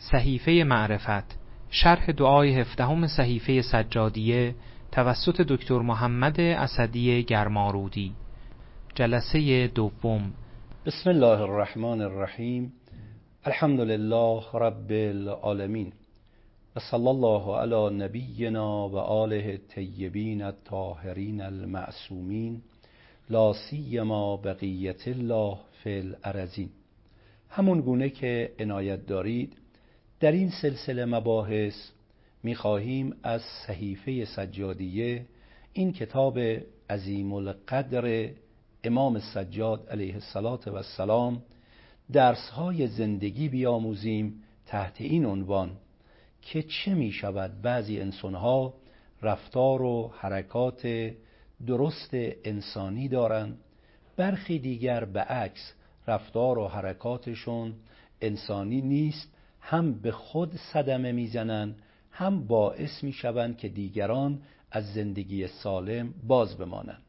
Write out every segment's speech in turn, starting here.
صحیفه معرفت شرح دعای هفدهم صحیفه سجادیه توسط دکتر محمد اسدی گرمارودی جلسه دوم. بسم الله الرحمن الرحیم. الحمد لله رب العالمین. و صلی الله علی نبینا و آله الطیبین الطاهرین المعصومین. لا سیما بقیت الله فی الارزین همون گونه که عنایت دارید در این سلسله مباحث می‌خواهیم از صحیفه سجادیه این کتاب عظیم القدر امام سجاد علیه السلام درس های زندگی بیاموزیم تحت این عنوان که چه می شود بعضی انسانها رفتار و حرکات درست انسانی دارند برخی دیگر به عکس رفتار و حرکاتشون انسانی نیست هم به خود صدمه می‌زنند هم باعث می‌شوند که دیگران از زندگی سالم باز بمانند.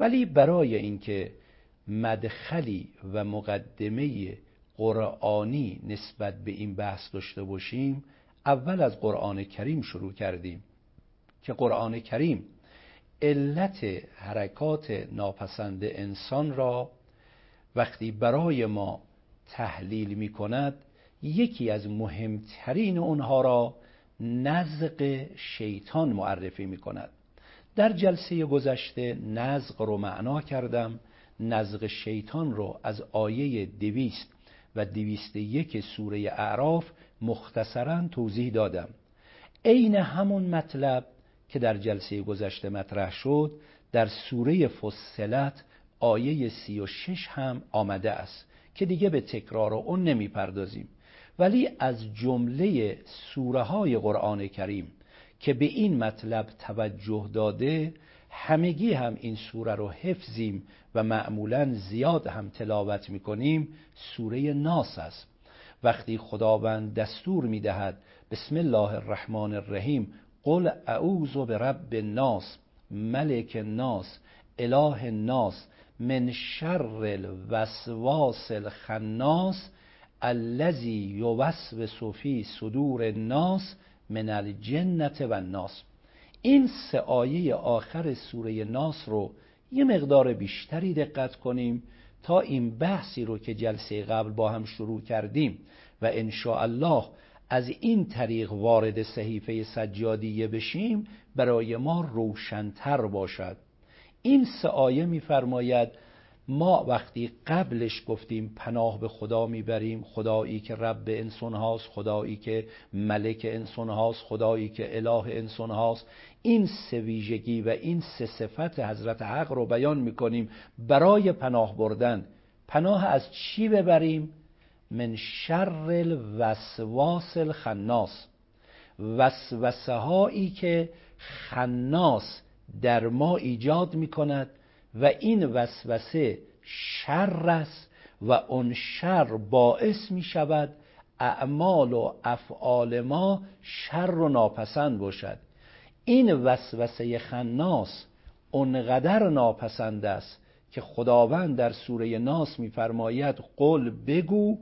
ولی برای اینکه مدخلی و مقدمه قرآنی نسبت به این بحث داشته باشیم اول از قرآن کریم شروع کردیم که قرآن کریم علت حرکات ناپسند انسان را وقتی برای ما تحلیل می کند یکی از مهمترین اونها را نزق شیطان معرفی می کند در جلسه گذشته نزق رو معنا کردم. نزق شیطان رو از آیه دویست و دویست یک سوره اعراف مختصرا توضیح دادم. عین همون مطلب که در جلسه گذشته مطرح شد در سوره فصلت آیه سی و شش هم آمده است که دیگه به تکرار اون نمی پردازیم ولی از جمله سوره های قرآن کریم که به این مطلب توجه داده همگی هم این سوره رو حفظیم و معمولا زیاد هم تلاوت می‌کنیم. سوره ناس است. وقتی خداوند دستور می‌دهد بسم الله الرحمن الرحیم قل اعوذ برب الناس ملک الناس اله الناس من شر الوسواس الخناس الذی یوسوس فی صدور الناس من الجنت و الناس این سه آیه آخر سوره ناس رو یه مقدار بیشتری دقت کنیم تا این بحثی رو که جلسه قبل با هم شروع کردیم و ان الله از این طریق وارد صحیفه سجادیه بشیم برای ما روشنتر باشد. این سه آیه میفرماید ما وقتی قبلش گفتیم پناه به خدا می‌بریم خدایی که رب انسان هاست خدایی که ملک انسان هاست خدایی که اله انسان هاست این سه ویژگی و این سه صفت حضرت حق رو بیان می‌کنیم برای پناه بردن. پناه از چی ببریم؟ من شر الوسواس الخناس. وسوسه هایی که خناس در ما ایجاد می‌کند و این وسوسه شر است و اون شر باعث می شود اعمال و افعال ما شر و ناپسند باشد. این وسوسه خناس اونقدر ناپسند است که خداوند در سوره ناس میفرماید قل بگو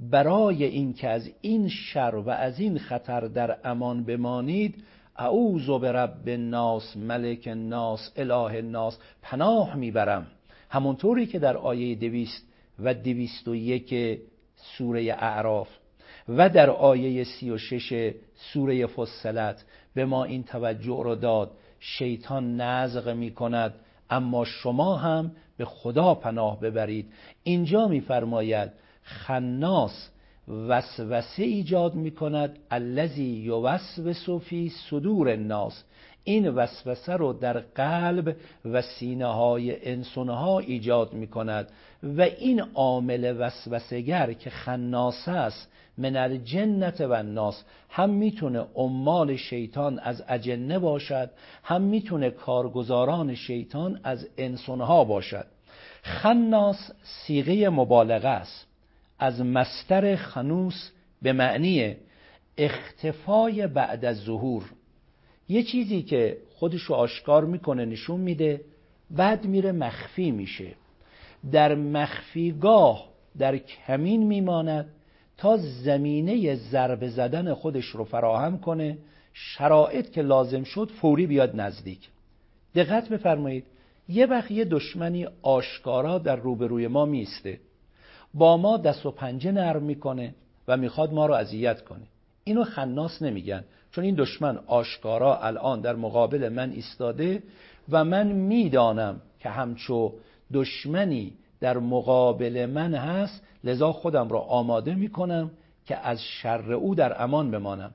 برای اینکه از این شر و از این خطر در امان بمانید اعوذ برب الناس ملک الناس اله الناس پناه می‌برم. همونطوری که در آیه دویست و دویست و یک سوره اعراف و در آیه سی و شش سوره فصلت به ما این توجه رو داد شیطان نزغ می کند اما شما هم به خدا پناه ببرید. اینجا میفرماید خناس وسوسه ایجاد می کند الذی یوسوس فی صدور الناس. این وسوسه رو در قلب و سینه های انسان ها ایجاد می کند و این عامل وسوسگر که خناس است من الجنت و الناس. هم می‌تونه عمال شیطان از اجنه باشد هم می‌تونه کارگزاران شیطان از انسان ها باشد. خناس سیغه مبالغه است. از مستر خنوس به معنی اختفای بعد از ظهور. یه چیزی که خودشو آشکار می‌کنه نشون میده بعد میره مخفی میشه. در مخفیگاه در کمین میماند تا زمینه ضربه زدن خودش رو فراهم کنه شرایط که لازم شد فوری بیاد نزدیک. دقت بفرمایید یه وقت یه دشمنی آشکارا در روبروی ما میسته با ما دست و پنجه نرم می‌کنه و می‌خواد ما رو اذیت کنه. اینو خناس نمیگن. چون این دشمن آشکارا الان در مقابل من ایستاده و من می‌دانم که همچو دشمنی در مقابل من هست لذا خودم را آماده می‌کنم که از شر او در امان بمانم.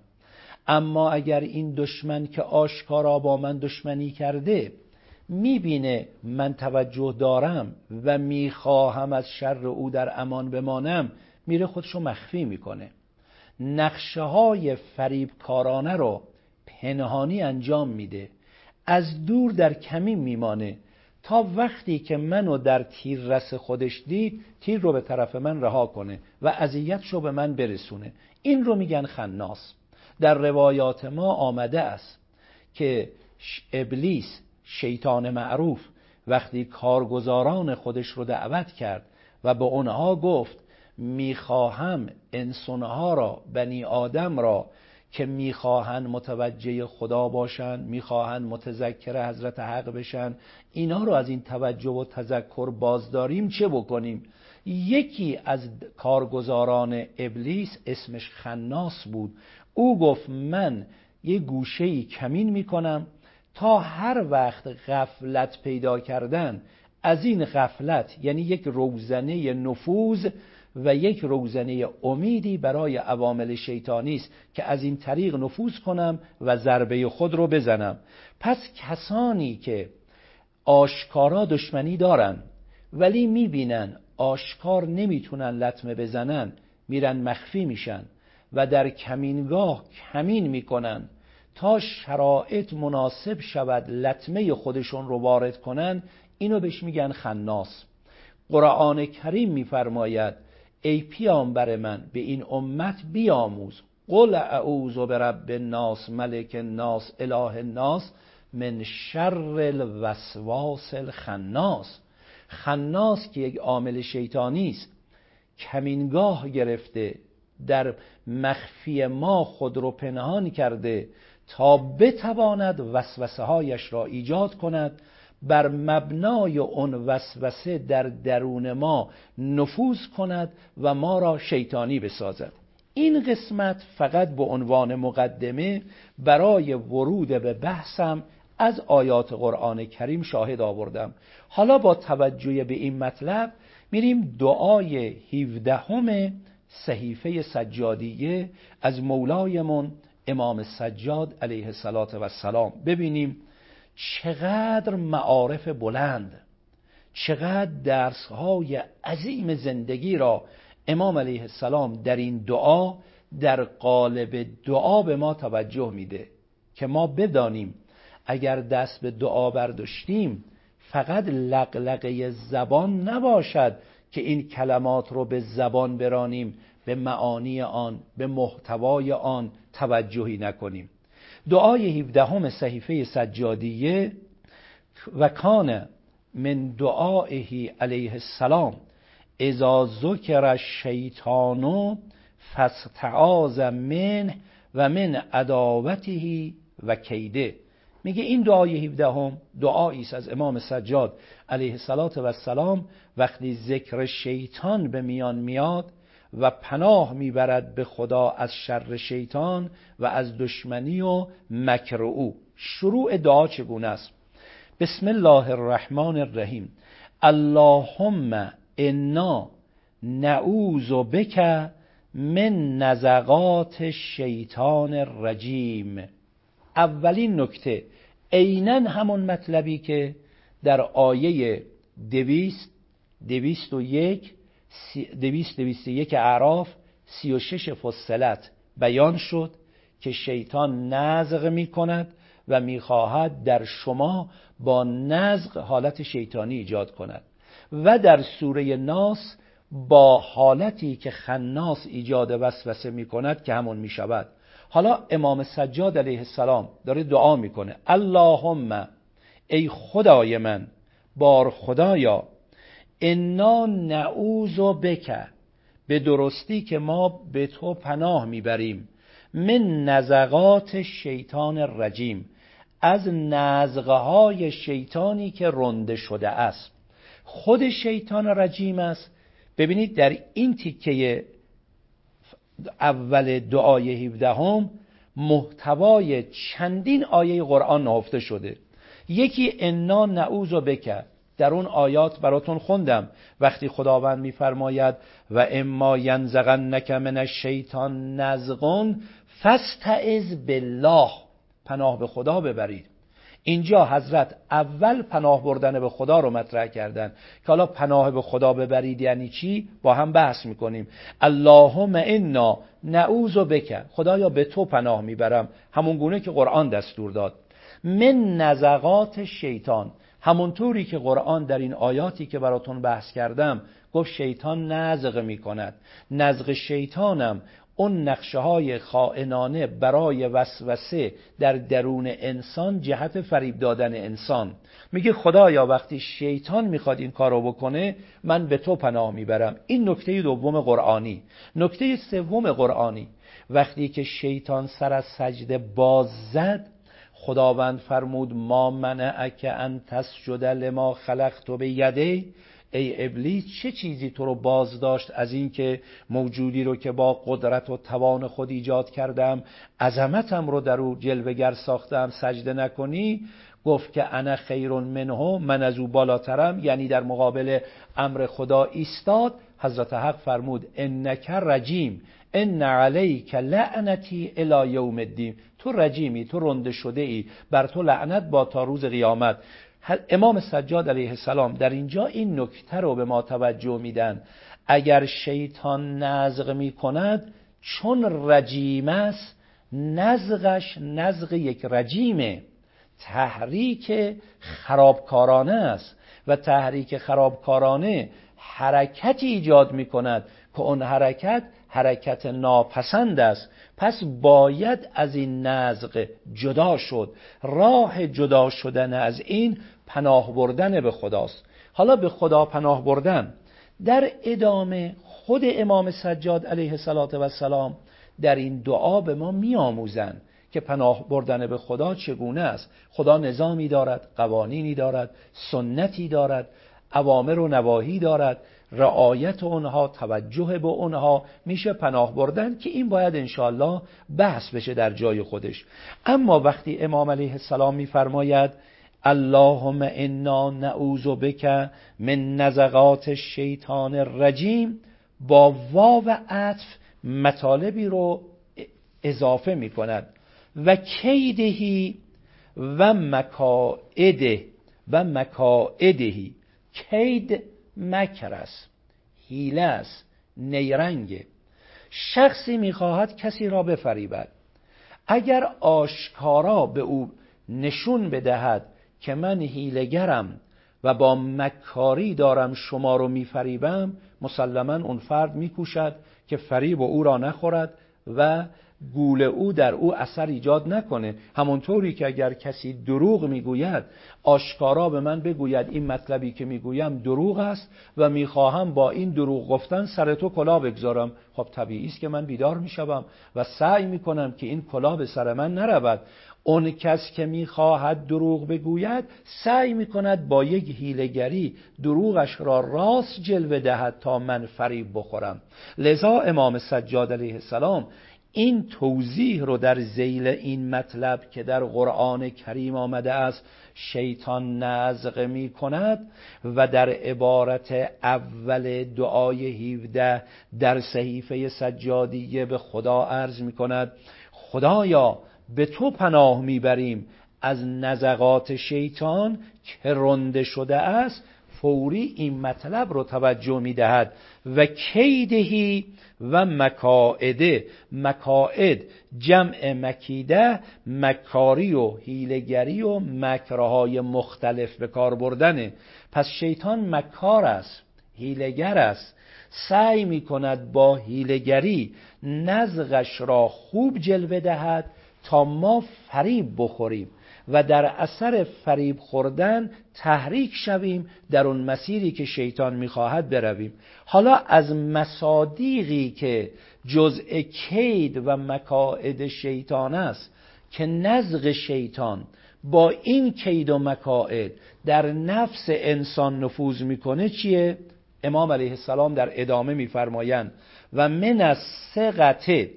اما اگر این دشمن که آشکارا با من دشمنی کرده می‌بینه من توجه دارم و می‌خواهم از شر او در امان بمانم میره خودشو مخفی می‌کنه. نقشه های فریب کارانه رو پنهانی انجام میده. از دور در کمین میمانه. تا وقتی که منو در تیر رس خودش دید تیر رو به طرف من رها کنه و اذیتش رو به من برسونه. این رو میگن خناس. در روایات ما آمده است که ابلیس شیطان معروف وقتی کارگزاران خودش رو دعوت کرد و به اونها گفت می‌خواهم انسانها را بنی آدم را که می‌خواهند متوجه خدا باشند می‌خواهند متذکر حضرت حق بشن اینا رو از این توجه و تذکر بازداریم چه بکنیم؟ یکی از کارگزاران ابلیس اسمش خناس بود. او گفت من یه گوشه کمین می‌کنم تا هر وقت غفلت پیدا کردن از این غفلت یعنی یک روزنه نفوذ و یک روزنه امیدی برای عوامل شیطانی است که از این طریق نفوذ کنم و ضربه خود رو بزنم. پس کسانی که آشکارا دشمنی دارن ولی می‌بینن آشکار نمی‌تونن لطمه بزنن میرن مخفی میشن و در کمینگاه کمین می‌کنن. تا شرایط مناسب شود لطمه خودشون رو وارد کنن اینو بهش میگن خناس. قرآن کریم میفرماید ای پیامبر من به این امت بیاموز. قل اعوذ برب الناس ملک الناس اله الناس من شر الوسواس الخناس. خناس که یک عامل شیطانی است کمینگاه گرفته در مخفی ما خود رو پنهان کرده تا بتواند وسوسه هایش را ایجاد کند بر مبنای اون وسوسه در درون ما نفوذ کند و ما را شیطانی بسازد. این قسمت فقط به عنوان مقدمه برای ورود به بحثم از آیات قرآن کریم شاهد آوردم. حالا با توجه به این مطلب میریم دعای 17 همه صحیفه سجادیه از مولایمون امام سجاد علیه السلام ببینیم چقدر معارف بلند چقدر درسهای عظیم زندگی را امام علیه السلام در این دعا در قالب دعا به ما توجه میده که ما بدانیم اگر دست به دعا برداشتیم فقط لقلقه زبان نباشد که این کلمات رو به زبان برانیم. به معانی آن به محتوای آن توجهی نکنیم. دعای 17 صحیفه سجادیه و کان من دعائه علیه السلام اذا ذکر الشیطان فاستعاذ منه و من عداوته و کیده. میگه این دعای 17 هم دعایی است از امام سجاد علیه السلام وقتی ذکر شیطان به میان میاد و پناه می‌برد به خدا از شر شیطان و از دشمنی و مکر او. شروع دعا چگونه است؟ بسم الله الرحمن الرحیم. اللهم انا نعوذ بک من نزغات شیطان الرجیم. اولین نکته عینا همون مطلبی که در آیه دویست دویست و یک دویست دویست یک اعراف سی و شش فصلت بیان شد که شیطان نزغ می کند و می‌خواهد در شما با نزغ حالت شیطانی ایجاد کند و در سوره ناس با حالتی که خناس ایجاد وسوسه می کند که همون می شود حالا امام سجاد علیه السلام داره دعا می‌کنه. اللهم ای خدای من بار خدایا انا نعوذ بک. به درستی که ما به تو پناه می‌بریم. من نزغات شیطان رجیم از نزغه های شیطانی که رنده شده است. خود شیطان رجیم است. ببینید در این تیکه اول دعای 17 هم محتوای چندین آیه قرآن نهفته شده. یکی انا نعوذ بکر در اون آیات براتون خوندم. وقتی خداوند میفرماید و اما ینزغنک من الشیطان نزغون فاستعذ بالله. پناه به خدا ببرید. اینجا حضرت اول پناه بردن به خدا رو مطرح کردن. که حالا پناه به خدا ببرید یعنی چی؟ با هم بحث می‌کنیم. اللهم انا نعوذ بک. خدایا به تو پناه می‌برم. همون گونه که قرآن دستور داد. من نزغات شیطان. همونطوری که قرآن در این آیاتی که براتون بحث کردم گفت شیطان نزغ می‌کند. نزغ شیطانم اون نقشه های خائنانه برای وسوسه در درون انسان جهت فریب دادن انسان. میگه خدایا وقتی شیطان می‌خواد این کارو بکنه من به تو پناه می‌برم. این نکته دوم قرآنی. نکته سوم قرآنی. وقتی که شیطان سر از سجده باز زد خداوند فرمود ما منعک ان تسجد لما خلقت به یده ای ابلیس چه چیزی تو رو باز داشت از اینکه موجودی رو که با قدرت و توان خود ایجاد کردم عظمتم رو در او جلوگر ساختم سجده نکنی؟ گفت که انا خیر منه من از او بالاترم. یعنی در مقابل امر خدا ایستاد. حضرت حق فرمود انک رجیم ان علیک لعنتی الی یوم الدین. تو رجیمی تو رنده شده ای بر تو لعنت با تا روز قیامت. امام سجاد علیه السلام در اینجا این نکته رو به ما توجه میدن. اگر شیطان نزغ می کند چون رجیم است نزغش نزغ یک رجیمه. تحریک خرابکارانه است و تحریک خرابکارانه حرکتی ایجاد می کند که اون حرکت حرکت ناپسند است. پس باید از این نزغ جدا شد. راه جدا شدن از این پناه بردن به خداست. حالا به خدا پناه بردن. در ادامه خود امام سجاد علیه السلام در این دعا به ما میآموزند که پناه بردن به خدا چگونه است. خدا نظامی دارد قوانینی دارد سنتی دارد اوامر و نواهی دارد. رعایت اونها توجه به اونها میشه پناه بردن که این باید انشالله بحث بشه در جای خودش. اما وقتی امام علیه السلام میفرماید اللهم انا نعوذ بک من نزغات الشیطان الرجیم با واو عطف مطالبی رو اضافه می کند و کیدهی و مکائده و مکائدهی. کید مکر است هیله است نیرنگه شخصی می‌خواهد کسی را بفریبد. اگر آشکارا به او نشون بدهد که من هیلگرم و با مکاری دارم شما رو میفریبم مسلما اون فرد میکوشد که فریب او را نخورد و گول او در او اثر ایجاد نکنه. همونطوری که اگر کسی دروغ می‌گوید آشکارا به من بگوید این مطلبی که می‌گویم دروغ است و می‌خواهم با این دروغ گفتن سر تو کلا بگذارم. خب طبیعی است که من بیدار می‌شوم و سعی می‌کنم که این کلا به سر من نرود. اون کس که می‌خواهد دروغ بگوید سعی می‌کند با یک هیلگری دروغش را راست جلوه دهد تا من فریب بخورم. لذا امام سجاد علیه السلام این توضیح رو در زیل این مطلب که در قرآن کریم آمده است شیطان نزغ می کند و در عبارت اول دعای 17 در صحیفه سجادیه به خدا عرض می کند خدایا به تو پناه می‌بریم. از نزغات شیطان که رنده شده است فوری این مطلب رو توجه می‌دهد. و کیدهی و مکائده. مکائد جمع مکیده مکاری و هیلگری و مکرهای مختلف به کار بردنه. پس شیطان مکار است هیلگر است. سعی می کند با هیلگری نزغش را خوب جلوه دهد تا ما فریب بخوریم. و در اثر فریب خوردن تحریک شویم در اون مسیری که شیطان می‌خواهد برویم حالا از مصادیقی که جزء کید و مکاعد شیطان است که نزغ شیطان با این کید و مکاعد در نفس انسان نفوذ می‌کنه چیه؟ امام علیه السلام در ادامه میفرمایند و من از سقطه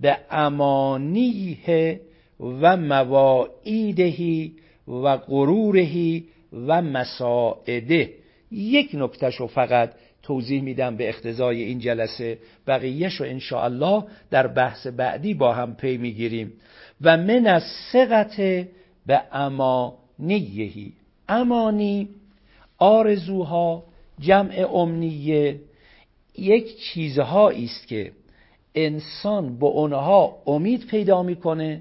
به امانیه و مواعیدهی و غرورهی و مساعده. یک نکتهشو فقط توضیح میدم به اختزای این جلسه. بقیهش رو انشاءالله در بحث بعدی با هم پی می‌گیریم. و من از سقط به امانیهی. امانی آرزوها جمع امنیه. یک چیزهایی است که انسان با اونها امید پیدا می‌کنه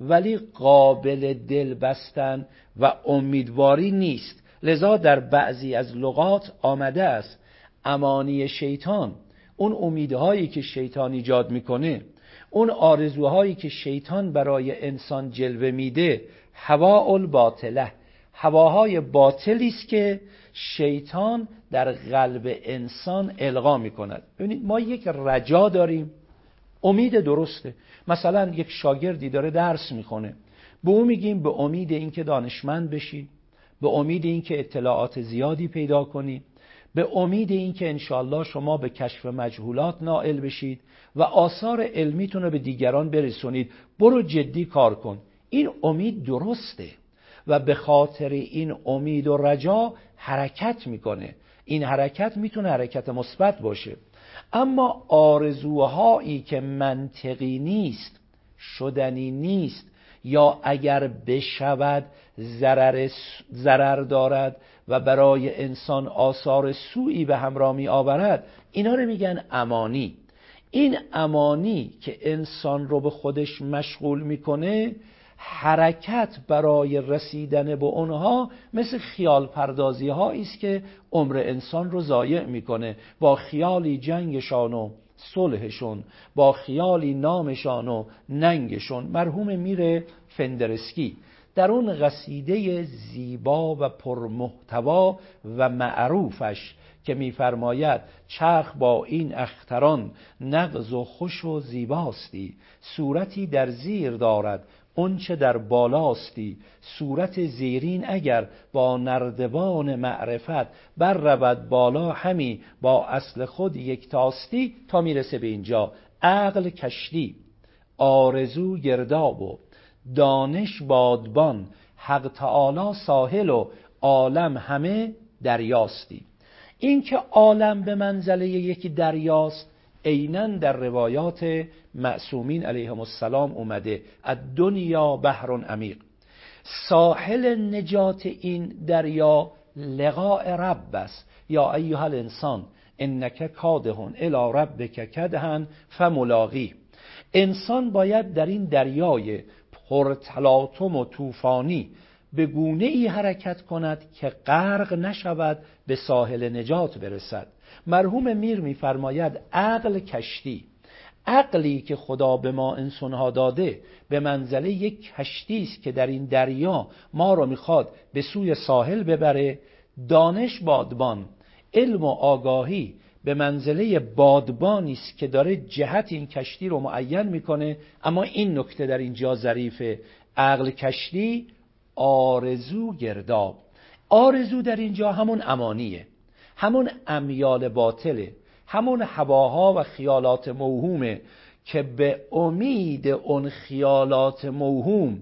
ولی قابل دل بستن و امیدواری نیست. لذا در بعضی از لغات آمده است امانی شیطان اون امیدهایی که شیطان ایجاد می‌کنه اون آرزوهایی که شیطان برای انسان جلوه میده هوا الباطله هواهای باطلی است که شیطان در قلب انسان القا می‌کند. ببینید ما یک رجا داریم. امید درسته. مثلا یک شاگردی داره درس می‌خونه. به او میگیم به امید اینکه دانشمند بشی به امید اینکه اطلاعات زیادی پیدا کنی به امید اینکه انشالله شما به کشف مجهولات نائل بشید و آثار علمیتون رو به دیگران برسونید. برو جدی کار کن. این امید درسته و به خاطر این امید و رجا حرکت می‌کنه. این حرکت می‌تونه حرکت مثبت باشه. اما آرزوهایی که منطقی نیست شدنی نیست یا اگر بشود ضرر دارد و برای انسان آثار سوئی به همراه می آورد اینا رو میگن امانی. این امانی که انسان رو به خودش مشغول می‌کنه حرکت برای رسیدن به اونها مثل خیال پردازی هایی است که عمر انسان رو ضایع می‌کنه. با خیالی جنگشان و صلحشون با خیالی نامشان و ننگشون مرحوم میره فندرسکی. در اون قصیده زیبا و پرمحتوا و معروفش که میفرماید چرخ با این اختران نغز و خوش و زیباستی. صورتی در زیر دارد اونچه در بالاستی. صورت زیرین اگر با نردبان معرفت بر رود بالا همی با اصل خود یکتاستی تا می‌رسه به اینجا. عقل کشتی آرزو گرداب و دانش بادبان حق تعالی ساحل و عالم همه دریاستی. اینکه عالم به منزله یکی دریاست عینا در روایات معصومین علیهم السلام اومده. دنیا بحر عمیق. ساحل نجات این دریا لقاء رب است. یا ایها الانسان انک کادهون الی ربک کدهن فملاقی انسان باید در این دریای پرتلاطم و طوفانی به گونه ای حرکت کند که غرق نشود به ساحل نجات برسد. مرحوم میر میفرماید عقل کشتی عقلی که خدا به ما انسانها داده به منزله یک کشتی است که در این دریا ما رو می‌خواد به سوی ساحل ببره. دانش بادبان علم و آگاهی به منزله بادبانی است که داره جهت این کشتی رو معین می‌کنه. اما این نکته در اینجا ظریفه. عقل کشتی آرزو گرداب. آرزو در اینجا همون امانیه. همون امیال باطله. همون هواها و خیالات موهومه که به امید اون خیالات موهوم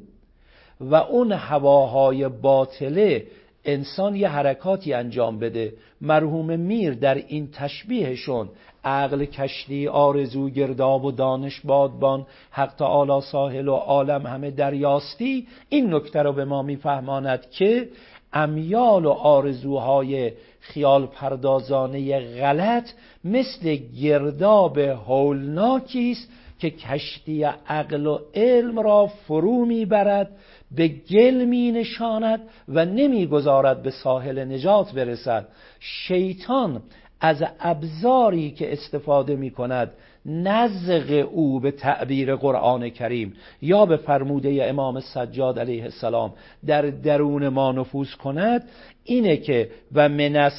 و اون هواهای باطله انسان یه حرکاتی انجام بده. مرحوم میر در این تشبیهشون عقل کشتی آرزو گرداب و دانش بادبان حق تعالی ساحل و عالم همه دریاستی. این نکته رو به ما میفهماند که امیال و آرزوهای خیال پردازانه غلط مثل گرداب هولناکی است که کشتی عقل و علم را فرو می‌برد. به گل می نشاند و نمی‌گذارد به ساحل نجات برسد. شیطان از ابزاری که استفاده می کند نزغ او به تعبیر قرآن کریم. یا به فرموده امام سجاد علیه السلام در درون ما نفوذ کند اینه که و من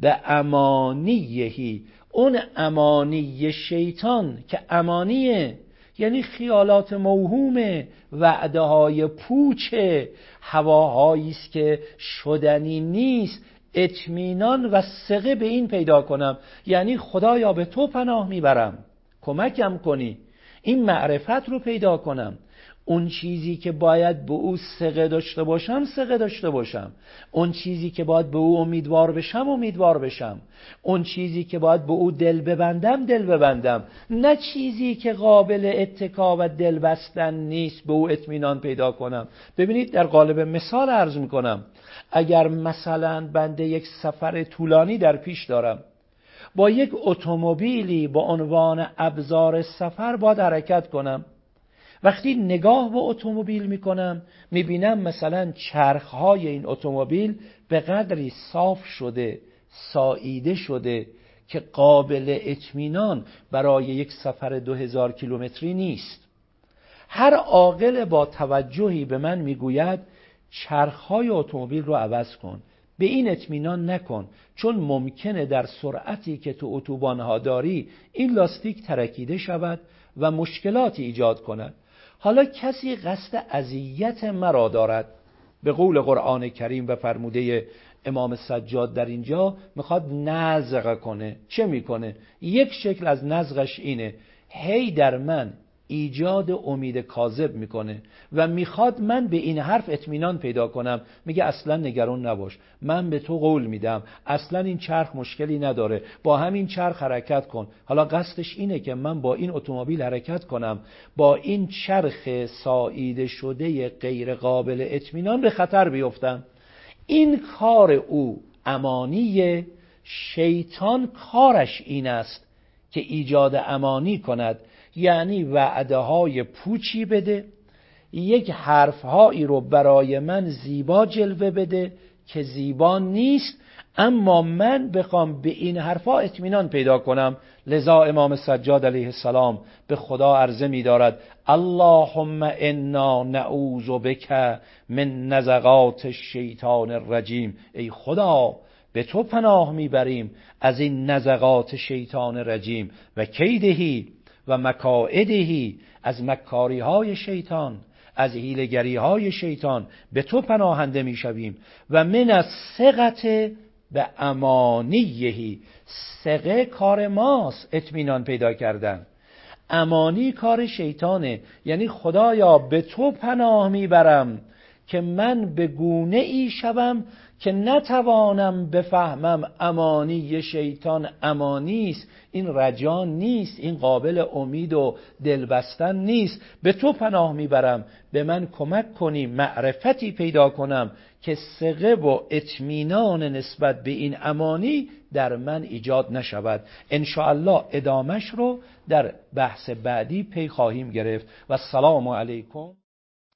به امانیهی. اون امانی شیطان که امانیه. یعنی خیالات موهوم وعده های پوچ هواهایی است که شدنی نیست. اطمینان و ثقه به این پیدا کنم. یعنی خدایا به تو پناه می‌برم. کمکم کنی. این معرفت رو پیدا کنم. اون چیزی که باید به او سقه داشته باشم سقه داشته باشم. اون چیزی که باید به او امیدوار بشم امیدوار بشم. اون چیزی که باید به او دل ببندم دل ببندم. نه چیزی که قابل اتکا و دل بستن نیست به او اطمینان پیدا کنم. ببینید در قالب مثال عرض می‌کنم. اگر مثلا بنده یک سفر طولانی در پیش دارم با یک اتومبیلی با عنوان ابزار سفر باید حرکت کنم. وقتی نگاه به اتومبیل می‌کنم می‌بینم مثلا چرخهای این اتومبیل به قدری صاف شده ساییده شده که قابل اطمینان برای یک سفر دو هزار کیلومتری نیست. هر عاقل با توجهی به من می‌گوید چرخهای اتومبیل رو عوض کن. به این اطمینان نکن چون ممکنه در سرعتی که تو اتوبان داری این لاستیک ترکیده شود و مشکلاتی ایجاد کند. حالا کسی قصد اذیت مرا دارد؟ به قول قرآن کریم و فرموده امام سجاد در اینجا می‌خواد نزغ کنه. چه می‌کنه؟ یک شکل از نزغش اینه. هی در من ایجاد امید کاذب می‌کنه و می‌خواد من به این حرف اطمینان پیدا کنم. میگه اصلا نگران نباش. من به تو قول میدم. اصلا این چرخ مشکلی نداره. با همین چرخ حرکت کن. حالا قصدش اینه که من با این اتومبیل حرکت کنم. با این چرخ ساییده شده غیر قابل اطمینان به خطر بیفتم. این کار او امانی شیطان کارش این است که ایجاد امانی کند. یعنی وعده های پوچی بده یک حرفهایی رو برای من زیبا جلوه بده که زیبا نیست اما من بخوام به این حرفها اطمینان پیدا کنم. لذا امام سجاد علیه السلام به خدا عرضه می دارد اللهم انا نعوذ بک من نزغات الشیطان الرجیم. ای خدا به تو پناه می‌بریم از این نزغات شیطان رجیم و کیدهی و مکائدهی از مکاری های شیطان از هیلگری های شیطان به تو پناهنده می‌شویم و من از سقط به امانیهی سقه کار ماست اطمینان پیدا کردن. امانی کار شیطانه یعنی خدایا به تو پناه می‌برم که من به گونه ای شوم که نتوانم بفهمم امانی شیطان امانی است. این رجان نیست این قابل امید و دلبستن نیست. به تو پناه می‌برم به من کمک کنی معرفتی پیدا کنم که سقه و اطمینان نسبت به این امانی در من ایجاد نشود. الله ادامش رو در بحث بعدی پی خواهیم گرفت. و السلام علیکم.